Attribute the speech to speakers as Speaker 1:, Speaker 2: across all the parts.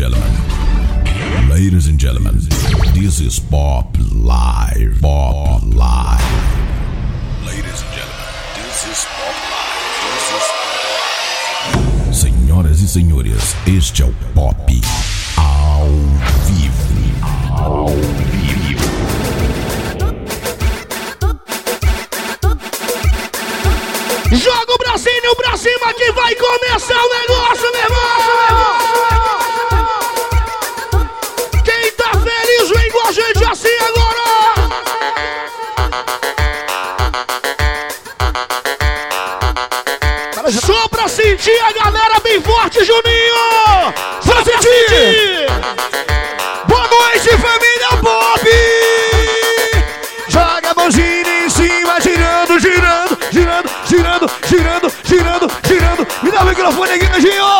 Speaker 1: gentlemen, ladies and gentlemen, this is Pop Live. Pop Live. Ladies and gentlemen, this is Pop Live. This is Senhoras e senhores, este é o Pop ao vivo. Ao vivo.
Speaker 2: Joga o bracinho pra cima que vai começar o negócio, meu irmão! Sentir a galera bem forte, Juninho! Só sentir! Boa noite, família Pop! Joga a mãozinha em cima, girando, girando, girando, girando, girando, girando, girando. Me dá o microfone aqui, Anjinho!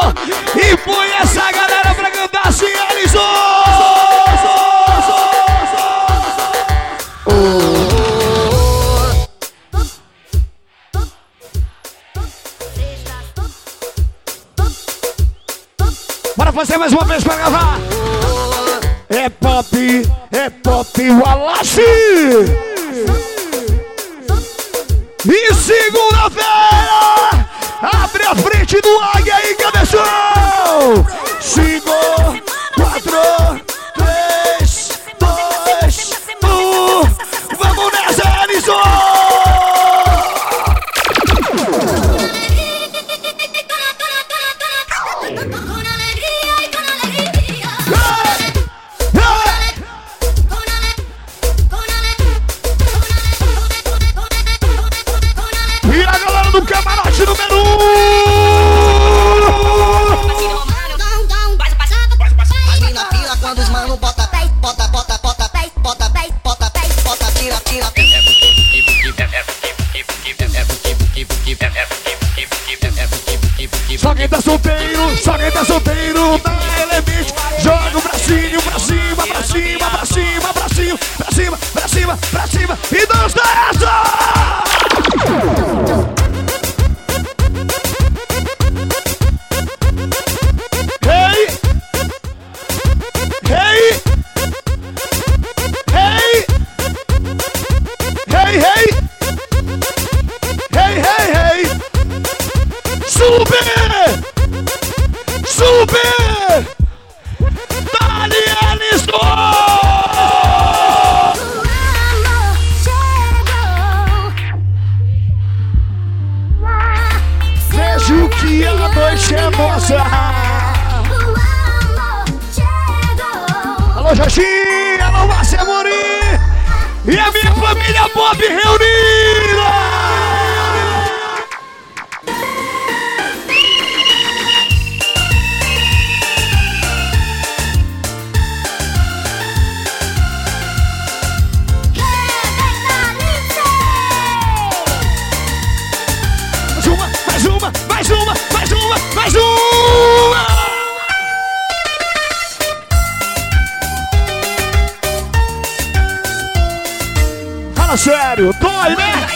Speaker 2: Sério, dói, né?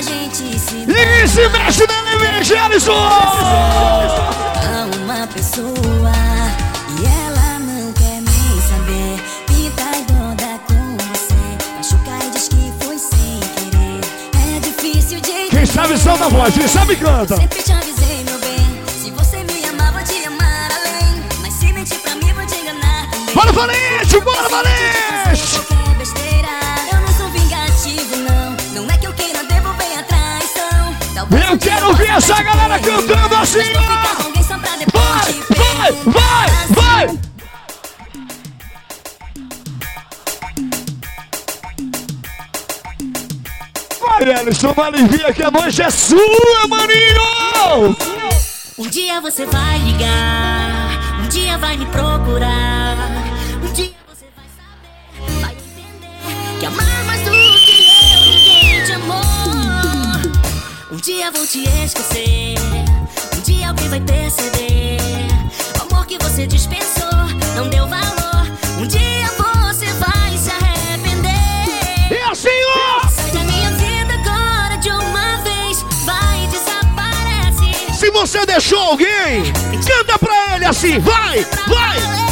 Speaker 3: Gente se
Speaker 2: mexe na Alisson!
Speaker 3: a uma pessoa e ela não quer nem saber. Pinta e doda com você, machuca e diz que foi sem querer. É difícil de
Speaker 2: Quem sabe solta a voz, quem sabe canta.
Speaker 3: A traição. Talvez
Speaker 2: Eu quero ouvir essa galera cantando assim, ó! Vai, vai,
Speaker 3: perguntar
Speaker 2: vai,
Speaker 3: assim.
Speaker 2: vai! Vai, Alisson, vai aliviar que a noite é sua, maninho!
Speaker 3: Um dia você vai ligar, um dia vai me procurar. vou te esquecer. Um dia alguém vai perceber. O amor que você dispensou não deu valor. Um dia você vai se arrepender.
Speaker 2: É assim, senhor!
Speaker 3: Sai da minha vida agora
Speaker 2: de uma vez. Vai
Speaker 3: desaparece. Se você deixou alguém, canta pra
Speaker 2: ele assim. Vai, vai.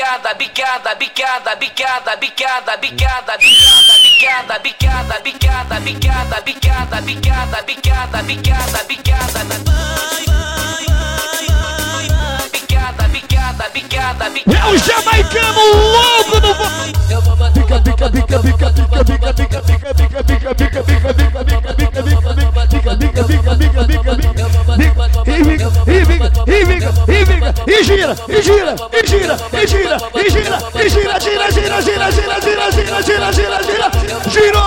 Speaker 2: Bicada,
Speaker 4: bicada, bicada, bicada, bicada, bicada, bicada, bicada, bicada, bicada, bicada, bicada, bicada, bicada, bicada.
Speaker 2: É o jamaicano louco do... Bica, bica, bica, bica, bica, bica, bica, bica, bica, bica, bica, bica, bica, e bica, e bica, e bica, e bica, e gira, e gira, e gira, e gira, e gira, e gira, gira, gira, gira, gira, gira, gira, gira, gira, gira,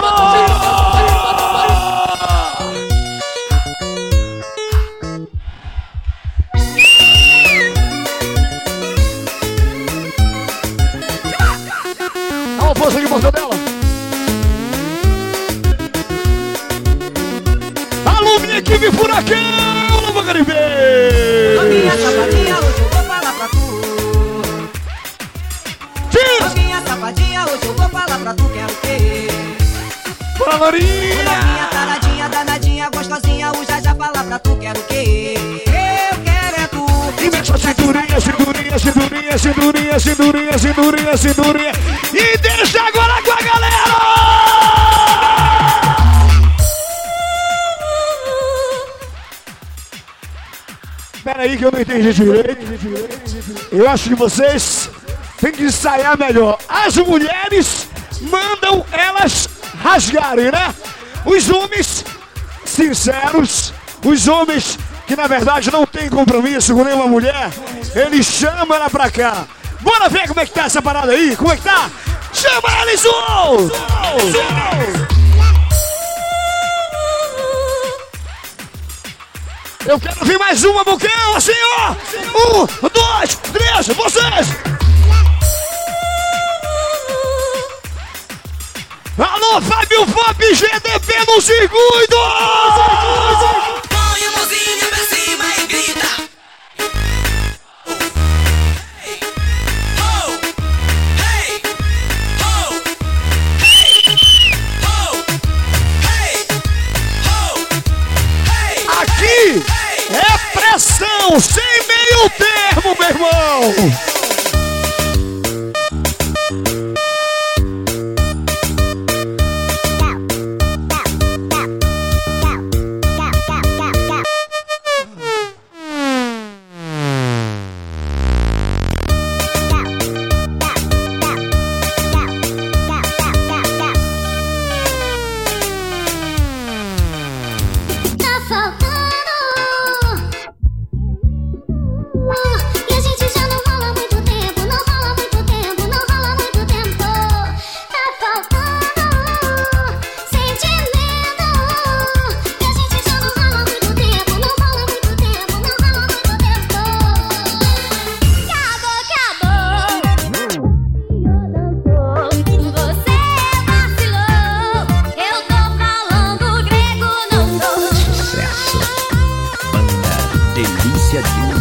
Speaker 2: uma força aqui, mortadela. Alô, minha equipe Furacão, Nova Caribe!
Speaker 5: Minha safadinha, hoje eu vou falar pra tu.
Speaker 2: Diz,
Speaker 5: Minha hoje eu vou falar pra tu, quero o quê?
Speaker 2: Bora,
Speaker 5: Minha taradinha, danadinha, gostosinha, o já já falar pra tu, quero o quê? Eu quero é tu.
Speaker 2: E mexe a cinturinha, cinturinha, cinturinha, cinturinha, cinturinha, cinturinha, cinturinha. E deixa agora com a galera! Pera aí que eu não entendi direito. Eu acho que vocês têm que ensaiar melhor. As mulheres mandam elas rasgarem, né? Os homens sinceros, os homens que na verdade não têm compromisso com nenhuma mulher, eles chamam ela pra cá. Bora ver como é que tá essa parada aí? Como é que tá? Chama ela, Isul! Eu quero ver mais uma, Bocão, assim, ó! Um, dois, três, vocês! Alô, Fábio Fop, GDP no circuito!
Speaker 4: Põe a mãozinha
Speaker 2: sem meio termo, meu irmão!
Speaker 6: delícia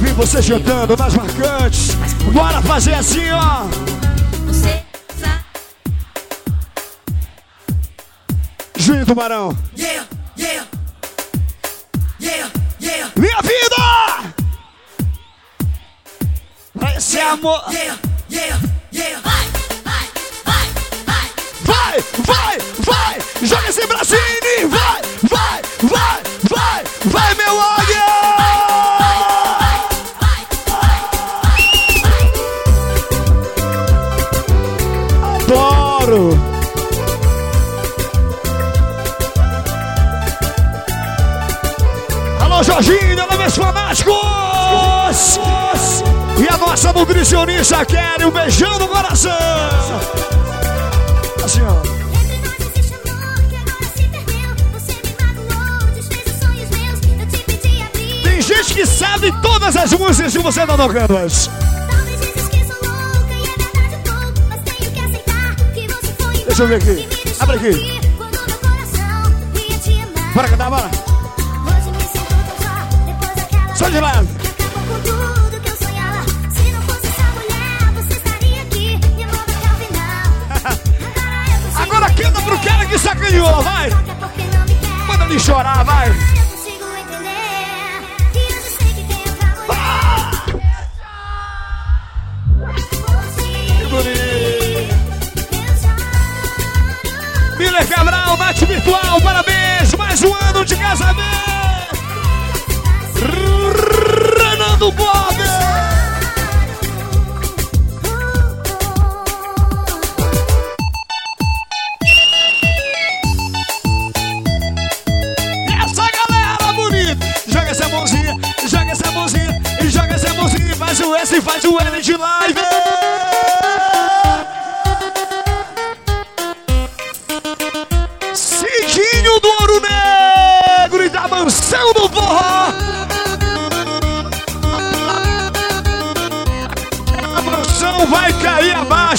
Speaker 2: Quero vocês
Speaker 6: acontecer.
Speaker 2: cantando mais marcantes. Bora fazer assim, ó!
Speaker 6: Você
Speaker 2: Juninho Tubarão!
Speaker 7: Yeah, yeah, yeah, yeah,
Speaker 2: Minha vida! Esse amor.
Speaker 7: yeah, yeah, yeah. Vai, vai, vai, vai.
Speaker 2: Vai, vai, vai! Joga esse bracinho! Vai, vai, vai, vai! Vai, meu águia! Jorginho, alô, meus fanáticos! E a nossa nutricionista Kelly, um beijão no coração! Assim, ó.
Speaker 8: Que.
Speaker 2: Tem gente que sabe todas as músicas e você tá tocando as.
Speaker 8: Talvez dizes que sou louca e é que que foi
Speaker 2: Deixa eu ver aqui. Abre aqui. Bora cantar, bora.
Speaker 8: Final. Agora
Speaker 2: canta pro cara que sacaneou, vai. Manda ele chorar, vai.
Speaker 8: Mulher.
Speaker 2: Miller Cabral, Mate Virtual, parabéns. Mais um ano de casamento. Renando Bob. Essa galera bonita. Joga essa mãozinha, joga essa mãozinha, joga essa mãozinha. e Faz o S e faz o L de live.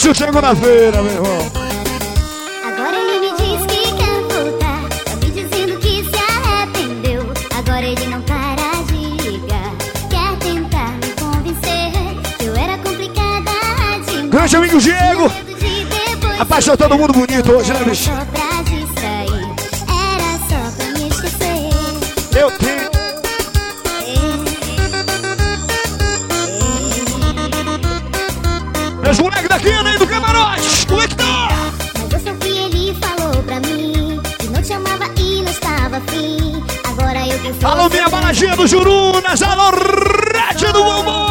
Speaker 2: Cair abaixo segunda-feira, meu irmão.
Speaker 8: Agora ele me diz que quer voltar. Tá me dizendo que se arrependeu. Agora ele não para de ligar. Quer tentar me convencer que eu era complicada demais.
Speaker 2: Grande amigo Diego.
Speaker 8: De
Speaker 2: Rapaz, tá todo mundo bonito hoje, né, bicho? Baladinha do Jurunas. Alô, Red do Bombom.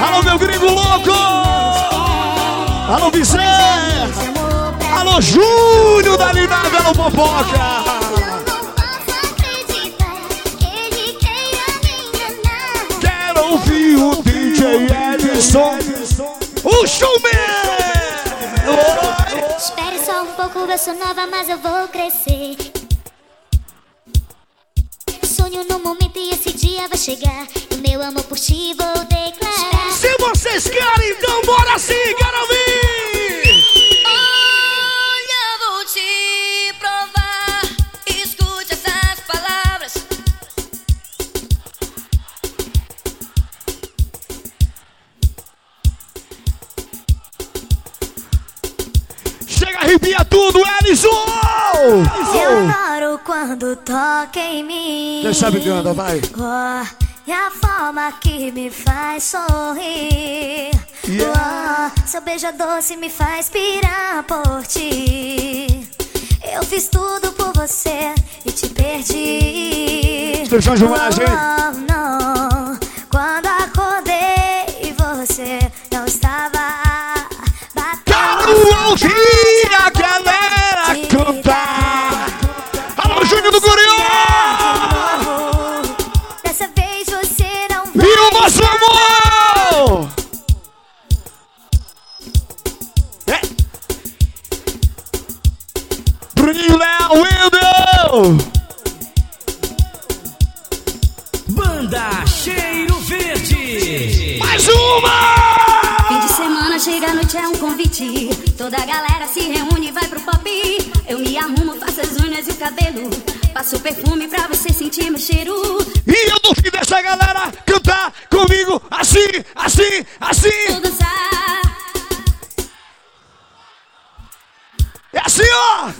Speaker 2: Alô, meu gringo louco. Alô, Vicente. Alô, Júnior da Linada no Popoca. Quero ouvir o DJ Edson. O showman.
Speaker 8: Espere só um pouco, eu sou nova, mas eu vou crescer. Sonho no momento e esse dia vai chegar. O meu amor por ti vou declarar.
Speaker 2: Se vocês querem, então bora sim, quero ouvir. Tudo, Ellison.
Speaker 9: Eu adoro quando toca em mim.
Speaker 2: Quem sabe canta, vai.
Speaker 9: Oh, e a forma que me faz sorrir.
Speaker 2: Yeah.
Speaker 9: Oh, seu beijo doce me faz pirar por ti. Eu fiz tudo por
Speaker 8: você e te perdi.
Speaker 2: Instruções de homenagem.
Speaker 8: Não, não. Quando
Speaker 2: ouvir a galera cantar. Alô, Júnior do Gurió!
Speaker 8: Dessa vez você não
Speaker 2: E o nosso amor! É. Bruninho Léo, Wendel!
Speaker 10: Banda Cheiro Verde.
Speaker 2: Mais uma!
Speaker 11: Fim de semana chega a noite, é um convite. Toda a galera se reúne e vai pro pop. Eu me arrumo, faço as unhas e o cabelo. Passo perfume pra você sentir meu cheiro.
Speaker 2: E eu duvido dessa galera cantar comigo assim, assim, assim!
Speaker 11: Vou dançar.
Speaker 2: É assim, ó!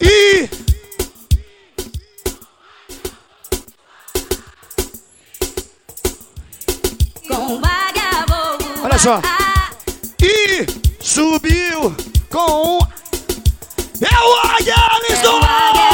Speaker 2: E.
Speaker 11: Com vagabundo.
Speaker 2: Olha só. E subiu com um. É o Águia
Speaker 11: É
Speaker 2: Alisson!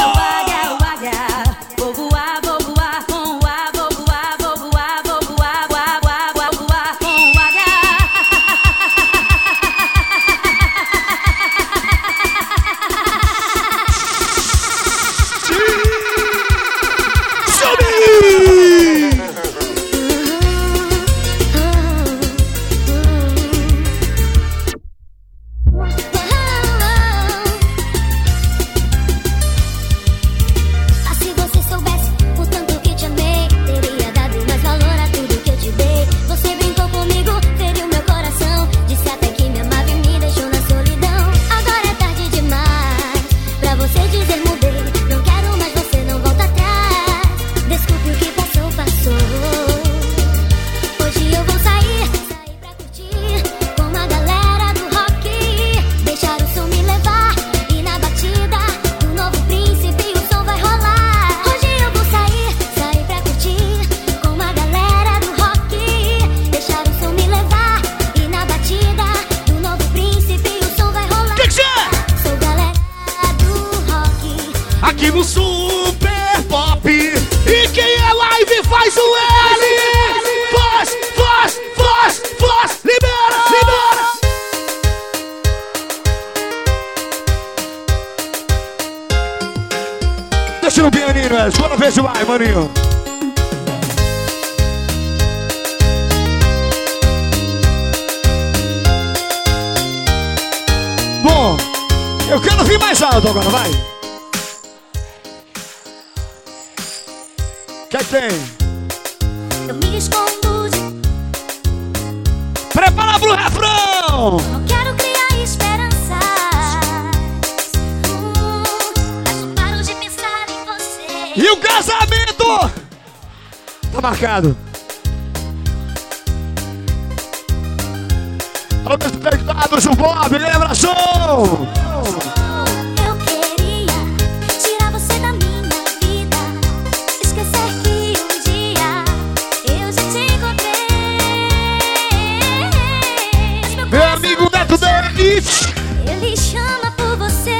Speaker 2: Aqui no Super Pop. E quem é live faz o L! Faz, faz, faz, faz! Libera, libera! Deixa no pianinho, Wes. Bora ver se vai, maninho. Bom, eu quero ouvir mais alto agora, vai. Tem?
Speaker 8: Eu me escondo de
Speaker 2: Prepara pro refrão!
Speaker 8: Não quero criar esperanças. Hum, mas não paro de pensar em você.
Speaker 2: E o casamento! Tá marcado. Alô, meus conectados, o Bob, lembra som!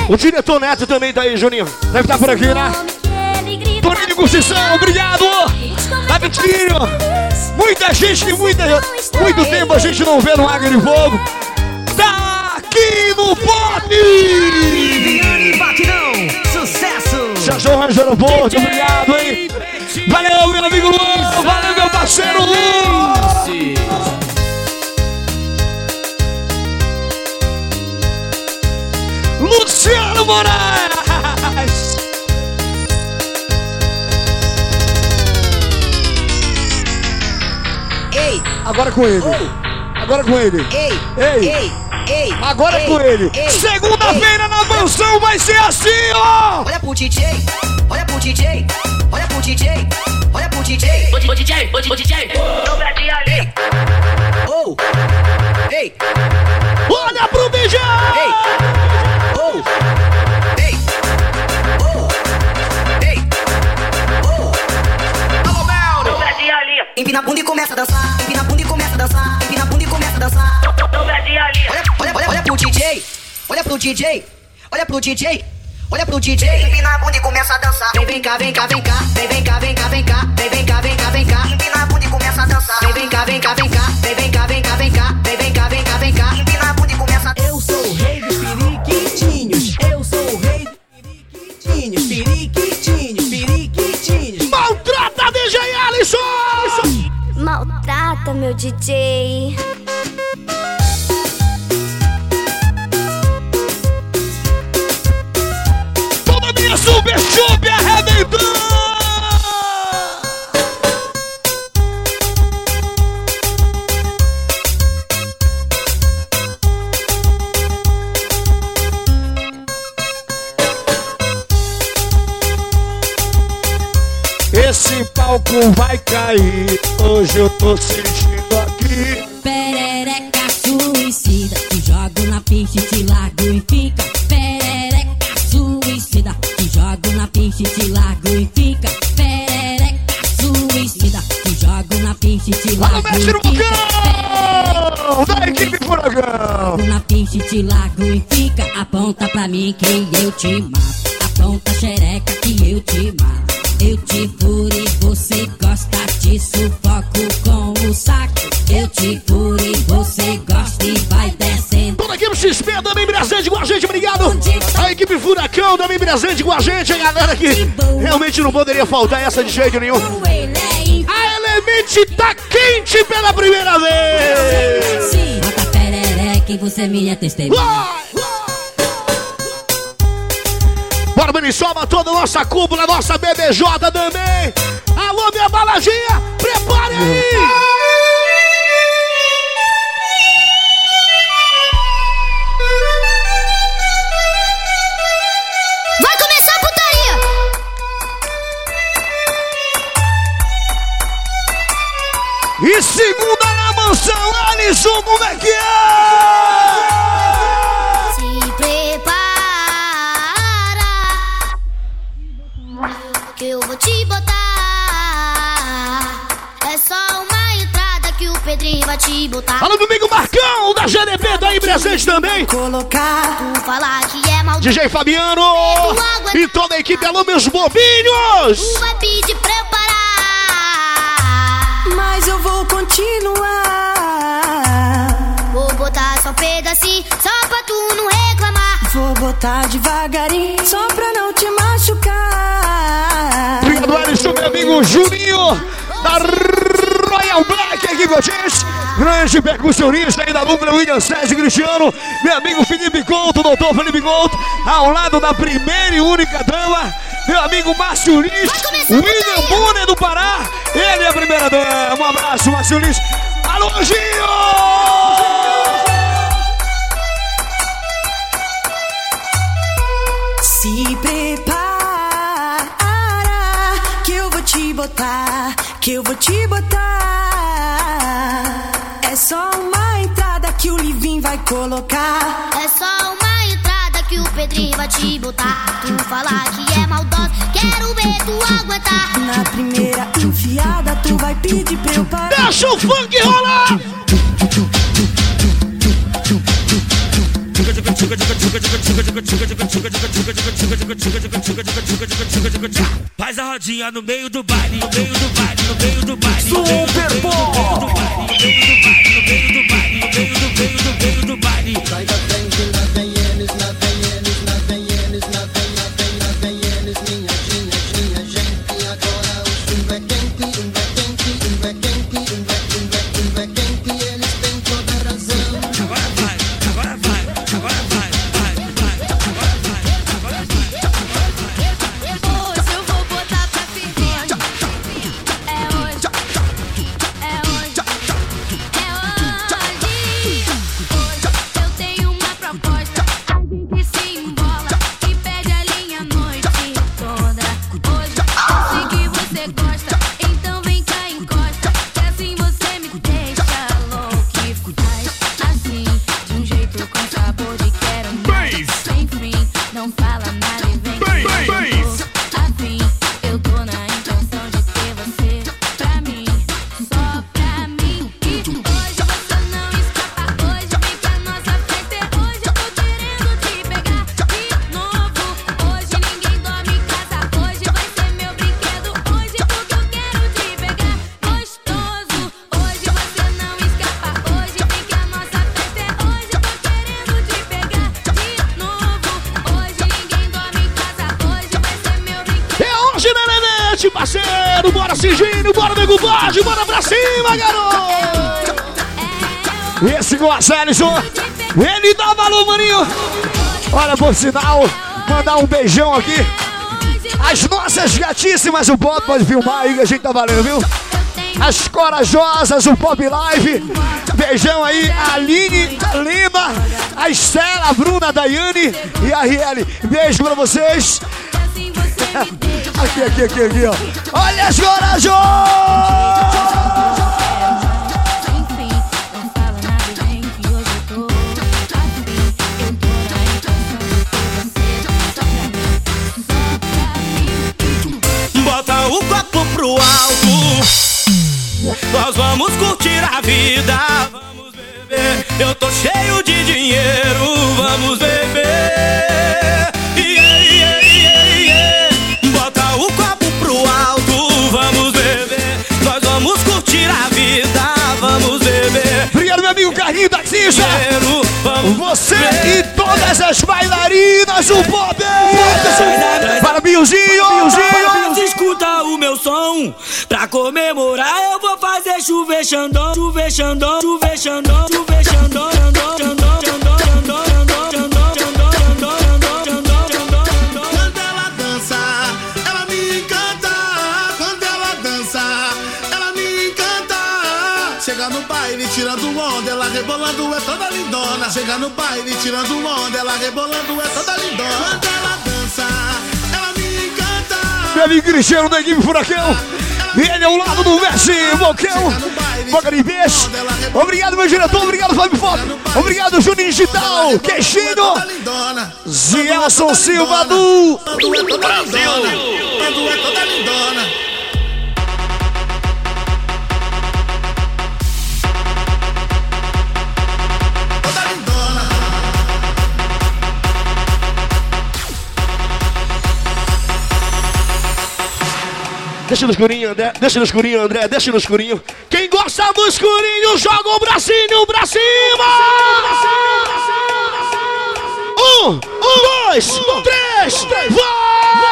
Speaker 2: O diretor Neto também tá aí, Juninho. Deve estar por aqui, né? Toninho Conceição, obrigado! Davidinho! Muita gente, muita, muito tempo a gente não vê no Águia de Fogo. Tá aqui no Pop!
Speaker 10: Viviane Batidão. Sucesso.
Speaker 2: Chachou Rancho Aeroporto, obrigado, hein? Valeu, meu amigo Luan! Valeu, meu parceiro Luan! Moraes!
Speaker 12: Ei,
Speaker 2: Agora com ele. Agora com ele.
Speaker 12: ei,
Speaker 2: Ei.
Speaker 12: ei, ei.
Speaker 2: Agora
Speaker 12: ei,
Speaker 2: com ele.
Speaker 12: ei,
Speaker 2: Segunda-feira na mansão vai ser assim, ó!
Speaker 12: Olha pro DJ, olha pro DJ, olha pro DJ, olha pro DJ.
Speaker 13: Ô DJ, ô DJ, dobradinha ali.
Speaker 12: Oh, ei,
Speaker 2: Olha pro DJ!
Speaker 12: ei, oh, oh, oh. Empina a bunda e começa a dançar, empina a bunda e começa a dançar, empina a bunda e começa a dançar. Olha, olha, olha, olha pro DJ, olha pro DJ, olha pro DJ, Olha pro DJ, empina a bunda e começa a dançar. Vem, vem cá, vem cá, vem cá. Vem, vem cá, vem cá, vem cá. Vem, vem cá, vem cá, vem cá. Empina a bunda e começa a dançar. Vem, vem cá, vem cá, vem cá. Vem, vem cá, vem cá, vem cá. Vem, vem cá,
Speaker 14: meu DJ.
Speaker 2: Palco vai cair, hoje eu tô sentindo aqui.
Speaker 15: Perereca suicida, te jogo na pista e te largo e fica. Perereca suicida, te jogo na pista e te largo e fica. Perereca suicida, te jogo na pista e te largo
Speaker 2: no
Speaker 15: e fica.
Speaker 2: Bocão! Da equipe Furacão!
Speaker 15: Na pista te largo e fica. Aponta pra mim que eu te mato. Aponta xereca que eu te mato. Eu te furo e você gosta de sufoco com o saco. Eu te furo e você gosta e vai descendo.
Speaker 2: Toda a equipe XP também presente com a gente, obrigado! A equipe Furacão também presente com a gente, a galera que realmente não poderia faltar essa de jeito nenhum.
Speaker 15: É.
Speaker 2: A Elemente tá quente pela primeira vez!
Speaker 15: Mata perereca e você é minha testemunha.
Speaker 2: Benissoba, toda a nossa cúpula, nossa BBJ também! Alô, minha baladinha, prepare aí!
Speaker 14: Vai começar a putaria!
Speaker 2: E segunda na mansão, Alisson, como é que é? Alô, domingo Marcão, da GDP, tá aí presente também.
Speaker 5: Colocar
Speaker 14: Tu falar que é mal
Speaker 2: DJ Fabiano e toda a equipe, alô, meus bobinhos!
Speaker 14: Tu vai pedir pra eu parar
Speaker 5: Mas eu vou continuar.
Speaker 14: Vou botar só um pedacinho Só pra tu não reclamar
Speaker 5: Vou botar devagarinho, só pra não te machucar.
Speaker 2: Obrigado, Alisson, meu amigo Juninho, da Black aqui com a gente. Grande percussionista aí da dupla William Sérgio Cristiano. Meu amigo Felipe Couto, doutor Felipe Couto, ao lado da primeira e única dama. Meu amigo Márcio Lins, William Bonner do Pará. Ele é a primeira dama. Um abraço, Márcio Lins. Alô, Gio!
Speaker 5: Se prepara, que eu vou te botar, que eu vou te botar. É só uma entrada que o Livin vai colocar.
Speaker 14: É só uma entrada que o Pedrinho vai te botar Tu falar que é maldosa Quero ver tu aguentar
Speaker 5: Na primeira enfiada, tu vai pedir pra eu parar.
Speaker 2: Deixa o funk rolar!
Speaker 10: Faz a rodinha no meio do baile, no meio do baile, no meio do baile. Super Bowl! No meio do baile, no meio do meio do meio do baile.
Speaker 2: Esse Gonçalison, ele dá valor, maninho! Olha, por sinal, mandar um beijão aqui. As nossas gatíssimas, o Bob pode filmar aí que a gente tá valendo, viu? As corajosas, o Pop Live. Beijão aí, Aline, Lima, a Estela, a Bruna, a Daiane e a Riele. Beijo pra vocês. Aqui, aqui, aqui, aqui, ó. Olha as corajosas!
Speaker 16: Eu tô
Speaker 10: cheio de dinheiro. Vamos beber. Yeah, yeah, yeah, yeah. Bota o copo pro alto. Vamos beber. Nós vamos curtir a vida. Vamos beber.
Speaker 2: Obrigado, meu amigo Carlinho Taxista. Você e todas as bailarinas, o Bob! Para Biozinho!
Speaker 10: Mas escuta o meu som Pra comemorar eu vou fazer chover xandão Chover xandão, chover xandão Chover
Speaker 17: rebolando é toda lindona. Chega no baile tirando onda, ela rebolando é toda lindona. Quando ela dança, ela me encanta.
Speaker 2: Meu amigo Cristiano da equipe Furacão. Ele é o lado do Messi, Bocão. Boca de peixe. Obrigado, meu diretor. Obrigado, Fábio Foto. Obrigado, Juninho Digital.
Speaker 17: Toda lindona.
Speaker 2: Zielson Silva do.
Speaker 17: É
Speaker 2: Deixa no escurinho, André. Deixa no escurinho, André. Deixa no escurinho. Quem gosta do escurinho, joga o bracinho pra cima! Um, um, dois, três, vai!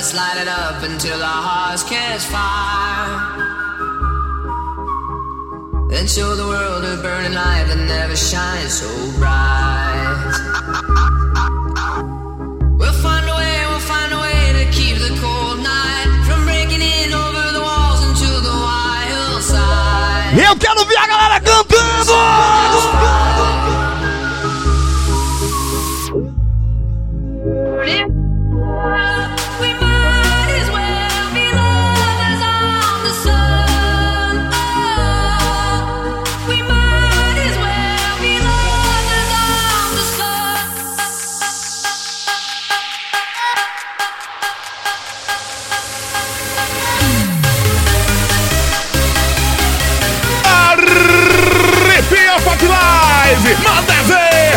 Speaker 18: Let's light it up until our hearts catch fire. Then show the world a burning light that never shines so bright. We'll find a way, we'll find a way to keep the cold night from breaking in over the walls into the wild side.
Speaker 2: Eu quero ver a galera cantando! Live! Manda ver!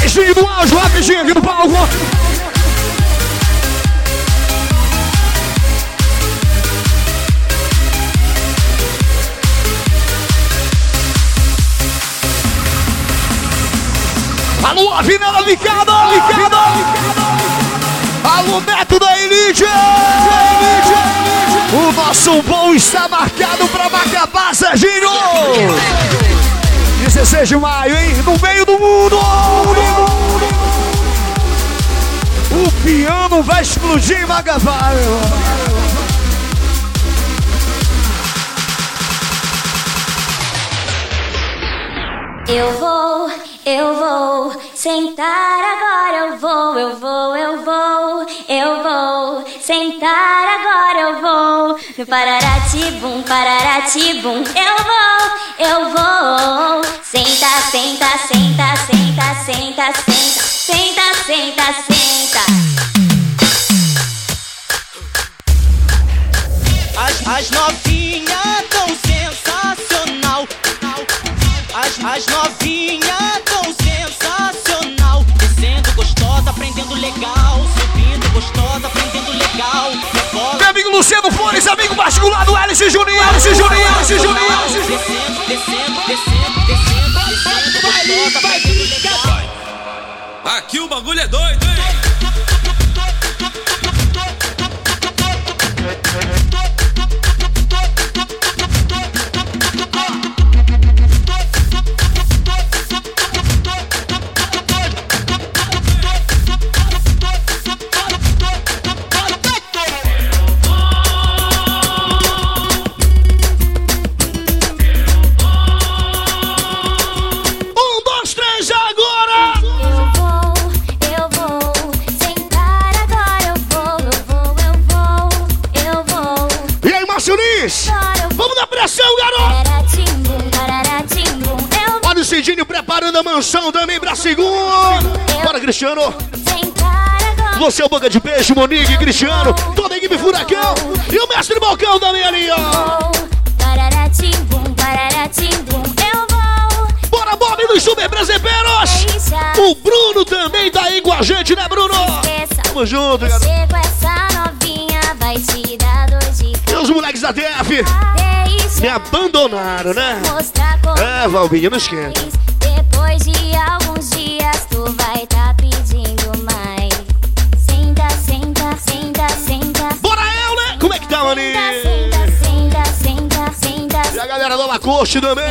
Speaker 2: Aí, Juninho do áudio, rapidinho aqui no palco! Alô, Avinela Licada, Licada! Alô, Neto! DJ! O nosso bom está marcado pra Macapá, Serginho! 16 de maio, hein? No meio do mundo! O piano vai explodir em Macapá, meu.
Speaker 19: Eu vou, eu vou sentar agora. Eu vou, eu vou, eu vou, eu vou sentar agora. Eu vou pararatibum, pararatibum. Eu vou, eu vou senta, senta, senta, senta, senta, senta, senta, senta, senta.
Speaker 20: As, as novinhas tão sensacional. As, as novinhas tão
Speaker 2: Luciano Flores, amigo particular do Alice Juninho, Alice Juninho, Alice Juninho, Alice Juninho.
Speaker 20: descendo, descendo, descendo, descendo.
Speaker 21: Aqui o bagulho é doido, hein?
Speaker 2: Cidinho preparando a mansão também pra segundo. Bora, Cristiano! Você é o Boca de Peixe, Monique, Cristiano, toda a equipe Furacão e o Mestre Balcão também ali, ó. Bora, Bob dos Super Brasileiros! O Bruno também tá aí com a gente, né, Bruno? Tamo junto,
Speaker 19: de
Speaker 2: E os moleques da TF me abandonaram, né? É, Valbinho, não esquenta.
Speaker 19: Alguns dias, tu vai tá pedindo mais. Senta, senta, senta, senta.
Speaker 2: Bora eu, né? Como é que tá, maninho?
Speaker 19: Senta, senta, senta, senta,
Speaker 2: E a galera do Lacoste também.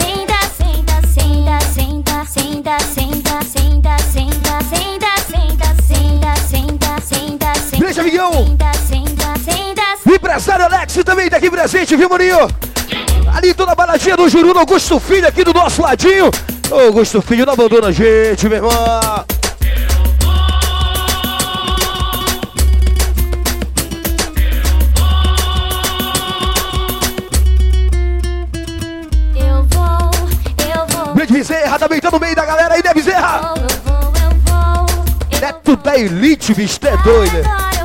Speaker 19: Senta, senta, senta, senta, senta, senta, senta, senta, senta, senta, senta, senta, senta, senta.
Speaker 2: Beijo, amigão.
Speaker 19: Senta, senta, senta,
Speaker 2: O empresário Alex também tá aqui presente, viu, Maninho? Ali toda a baladinha do Juru, Augusto Filho aqui do nosso ladinho. Ô, Augusto Filho, não abandona a gente, meu irmão.
Speaker 19: Eu vou, eu vou.
Speaker 2: Grande Bezerra também tá no meio da galera aí, né, Bezerra?
Speaker 19: Eu vou, eu vou. Eu
Speaker 2: Neto da Elite, bicho, é doido.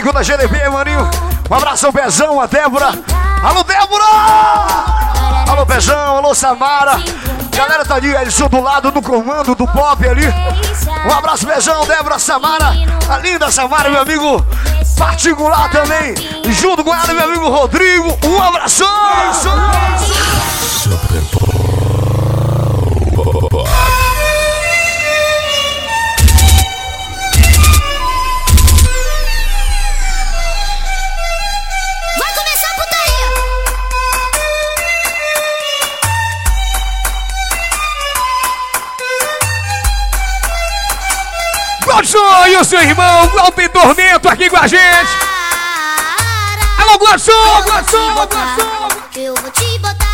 Speaker 2: Maico da GDP, maninho. Um abração, Pezão, a Débora. Alô, Débora! Alô, Pezão, alô, Samara. Galera tá ali, eles do lado do comando do pop ali. Um abraço, Pezão, Débora, Samara. A linda Samara, meu amigo particular também. Junto com ela, meu amigo Rodrigo. Um abração!
Speaker 19: Vai
Speaker 2: Gladson e o seu irmão, Glauber Tormento aqui com a gente. Alô, Gladson, Gladson, Gladson.
Speaker 19: Eu vou te botar.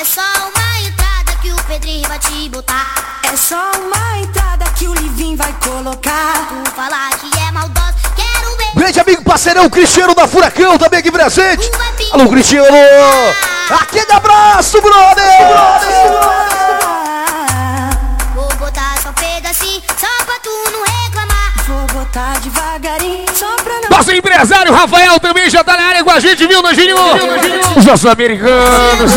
Speaker 19: É só uma entrada que o Pedrinho vai te botar.
Speaker 5: É só uma entrada que o Livinho vai colocar.
Speaker 19: Tu falar que é maldosa, quero ver.
Speaker 2: Grande amigo parceirão Cristiano da Furacão também aqui presente. Alô, Cristiano. Aquele abraço, brother.
Speaker 19: Vou Botar
Speaker 5: devagarinho, só pra não.
Speaker 2: Nosso empresário Rafael também já tá na área com a gente, viu, Nojinho? Os nossos americanos.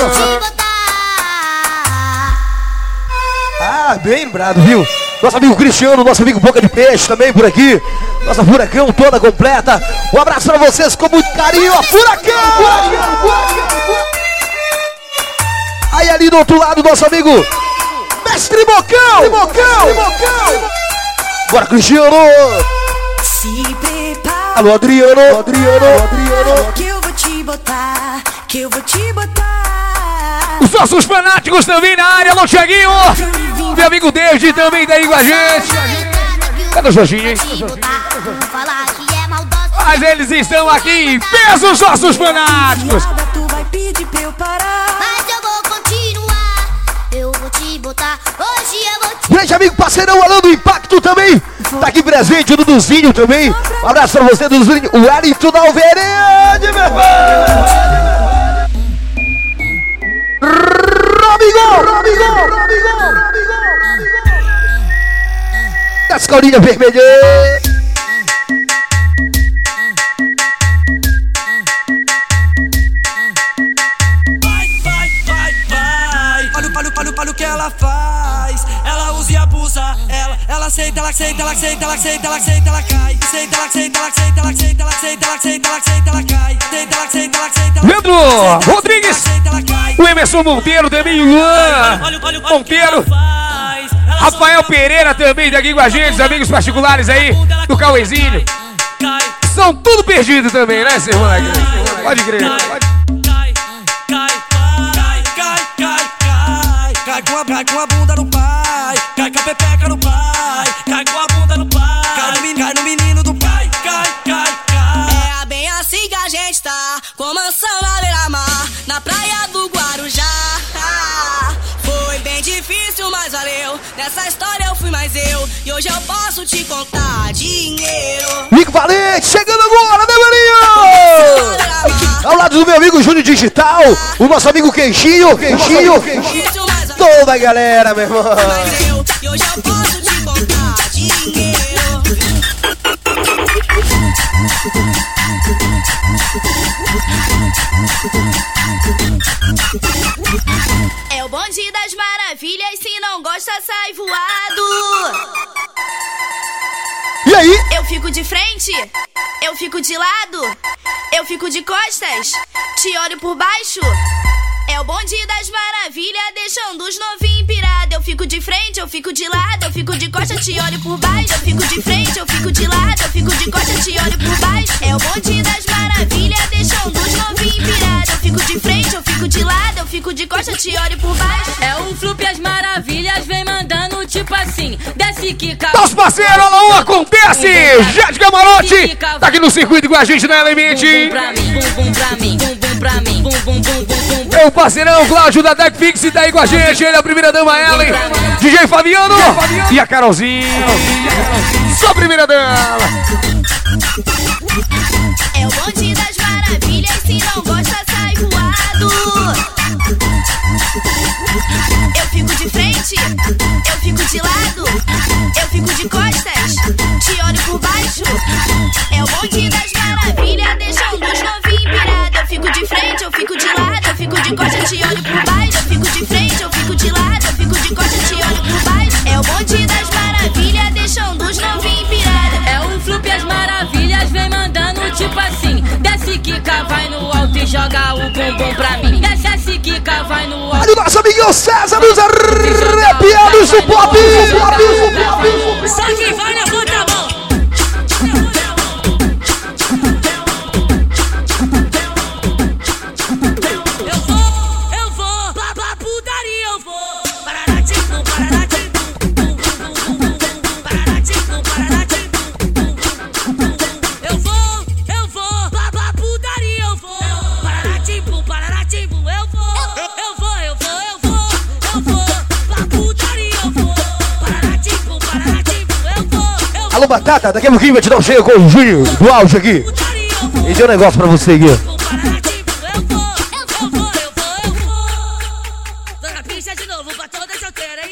Speaker 2: Ah, bem lembrado, viu? Nosso amigo Cristiano, nosso amigo Boca de Peixe também por aqui. Nossa Furacão toda completa. Um abraço pra vocês com muito carinho. A Furacão! Aí ali do outro lado, nosso amigo Mestre Bocão! Bocão! Bora, Cristiano!
Speaker 5: Se prepara.
Speaker 2: Alô, Adriano! Adriano! Adriano!
Speaker 5: Que eu vou te botar, que eu vou te botar.
Speaker 2: Os nossos fanáticos também na área, alô, Thiaguinho! Meu amigo David também tá aí com a gente. Cadê o Jorginho, hein? Mas eles estão aqui em peso, os nossos fanáticos!
Speaker 16: Botar. Hoje eu vou te
Speaker 2: Grande amigo, parceirão, Alan do Impacto também. Tá aqui presente, o Duduzinho também. Um abraço pra você, Duduzinho. O Wellington da Alverede, meu irmão. Robigol, Robigol, Robigol, Das colinhas vermelhas.
Speaker 10: Senta, senta, senta, cai. Senta, senta, senta, senta, senta, senta, senta, cai. Senta, senta, senta.
Speaker 2: Leandro Rodrigues. O Emerson Monteiro também, o Luan Monteiro. Rafael Pereira também tá aqui com a gente, os amigos particulares aí do Cauezinho. São tudo perdidos também, né, seu moleque? Pode crer. pode-
Speaker 10: cai com a bunda no pai. Cai com a pepeca no pai. Com
Speaker 5: mansão na beira-mar, na praia do Guarujá. Ah, Foi bem difícil, mas valeu. Nessa história eu fui mais eu, e hoje eu posso te contar dinheiro.
Speaker 2: Nico Valente, chegando agora, né, Maninho? Ao lado do meu amigo Júnior Digital, o nosso amigo Queixinho, Queixinho,
Speaker 5: valeu.
Speaker 2: toda a galera, meu irmão.
Speaker 5: Mas eu, e hoje eu posso te contar dinheiro.
Speaker 16: É o bonde das maravilhas, se não gosta, sai voado.
Speaker 2: E aí?
Speaker 16: Eu fico de frente, eu fico de lado, eu fico de costas, te olho por baixo. É o bonde das maravilhas, deixando os novinhos pirados. Eu fico de frente, eu fico de lado, eu fico de costas, te olho por baixo. Eu fico de frente, eu fico de lado, eu fico de costas, te olho por baixo. É o bonde das maravilhas, deixando os novinhos pirados. Eu fico de frente, eu fico de lado, eu fico de costas, te olho por baixo.
Speaker 22: É o Flup as maravilhas, vem mandando tipo assim. Desce que
Speaker 2: Nosso parceiro, alô, um acontece! Jet Camarote, tá aqui no circuito com a gente na Element.
Speaker 22: pra mim, bum bum pra mim, bum bum pra mim, bum bum bum bum bum.
Speaker 2: Meu parceirão Cláudio da Tech Fix tá aí com a gente, ele é a primeira dama Ellen, DJ Fabiano e a Carolzinha. Só a primeira dama.
Speaker 16: De costas, te olho por baixo. É o bonde das maravilhas, deixando os novinhos pirados. Eu fico de frente, eu fico de lado, eu fico de costas, te olho por baixo. Eu fico de frente, eu fico de lado, eu fico de costas, te olho por baixo. É o bonde das maravilhas, deixando os novinhos pirados.
Speaker 22: É o Flup as maravilhas, vem mandando tipo assim. Desce quica, vai no alto e joga o bumbum pra mim. Desce a Kika, vai no alto.
Speaker 2: Olha o nosso amiguinho César dos arrepiados do pop.
Speaker 22: Só quem vai levanta a
Speaker 2: Batata, daqui a pouquinho vai te dar um cheio com o Júnior do áudio aqui. E tem um negócio pra você aqui.
Speaker 22: Tô na pista de novo pra toda solteira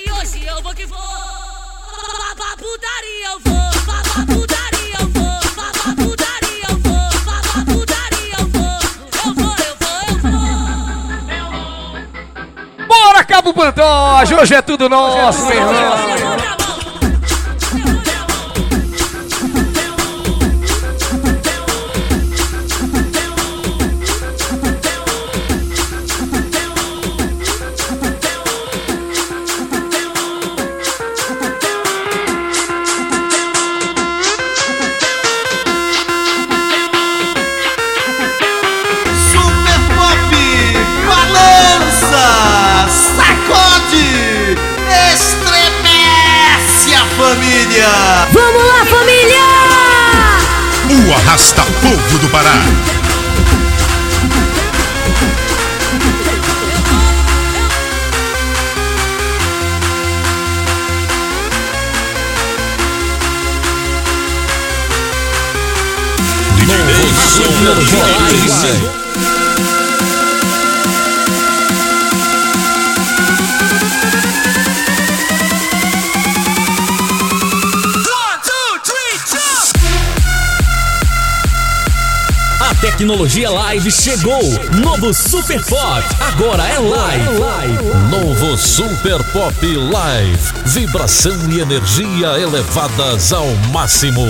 Speaker 23: tecnologia live chegou. Novo Super Pop. Agora é live.
Speaker 1: Novo Super Pop Live. Vibração e energia elevadas ao máximo.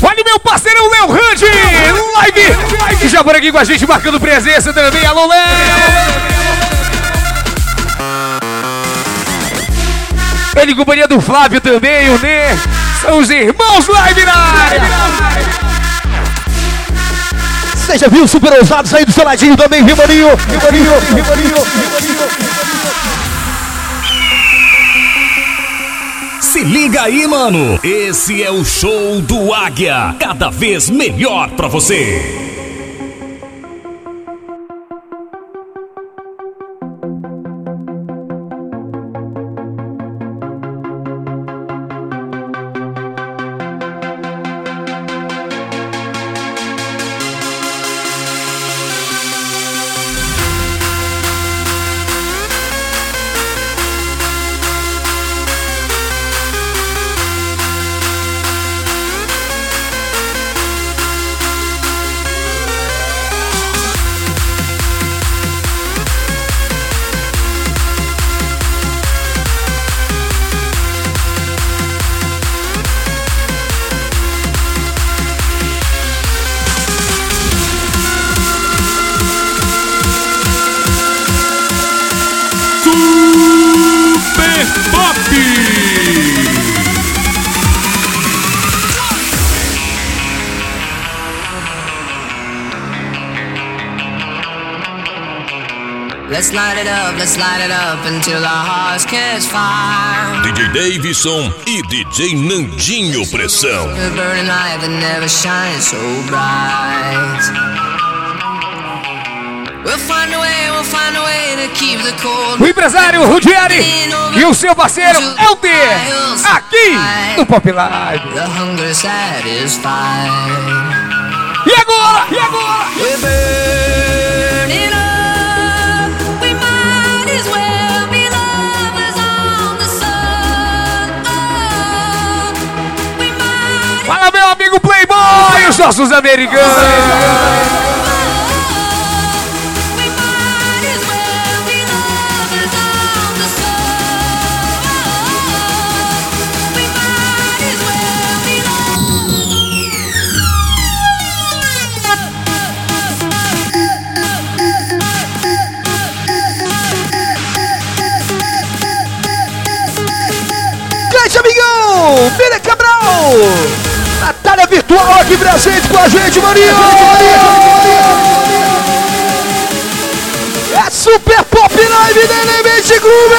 Speaker 2: Olha meu parceirão Léo Randy! Live! Live já por aqui com a gente, marcando presença também. Alô, Léo! Ele em companhia do Flávio também, o Nê. São os irmãos Live na área! Você já viu o super ousado sair do seu ladinho também, viu, Maninho? Viu, Maninho? Viu, Maninho?
Speaker 23: Se liga aí, mano. Esse é o show do Águia. Cada vez melhor pra você.
Speaker 18: Let's light it up, let's light it up until our hearts catch fire.
Speaker 1: DJ Davidson e DJ Nandinho Pressão.
Speaker 18: A burning light that never shines so bright. We'll find a way, we'll find a way to keep the cold.
Speaker 2: O empresário Rudieri e o seu parceiro Elder, aqui no Pop Live.
Speaker 18: The hunger satisfied.
Speaker 2: E agora? E agora? Amigo Playboy, os nossos americanos. Grande amigão, Vila Cabral. Natália Virtual aqui presente com a gente, Marinho. É Super Pop Live da Element Groove,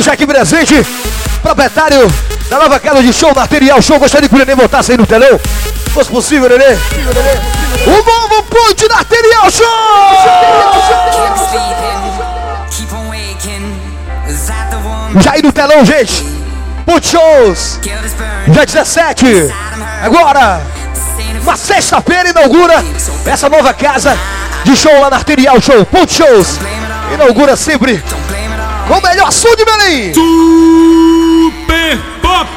Speaker 2: Já aqui presente, proprietário da nova casa de show, material show. Gostaria que o Nenê voltasse aí no telão. Se fosse possível, Nenê. O novo ponte da Arterial Show! Já aí no telão, gente. Ponte Shows. Dia 17. Agora, uma sexta-feira, inaugura essa nova casa de show lá na Arterial Show. Ponte Shows. Inaugura sempre o melhor som de Belém.
Speaker 19: Super Pop.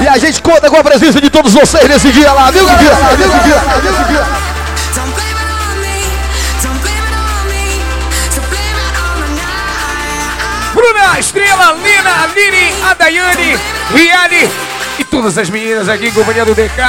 Speaker 2: E a gente conta com a presença de todos vocês nesse dia lá, viu, Guilherme? Viu,
Speaker 18: Guilherme?
Speaker 24: Bruna, Estrela, Lina, Aline, Adaiane, Riane e todas as meninas aqui em companhia do DK.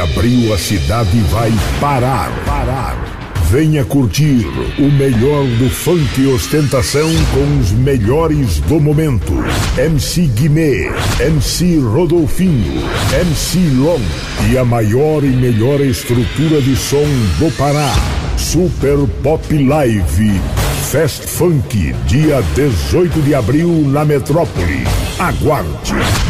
Speaker 25: Abril a cidade vai parar. Parar. Venha curtir o melhor do funk ostentação com os melhores do momento. MC Guimê, MC Rodolfinho, MC Long e a maior e melhor estrutura de som do Pará. Super Pop Live Fest Funk, dia 18 de abril na metrópole. Aguarde!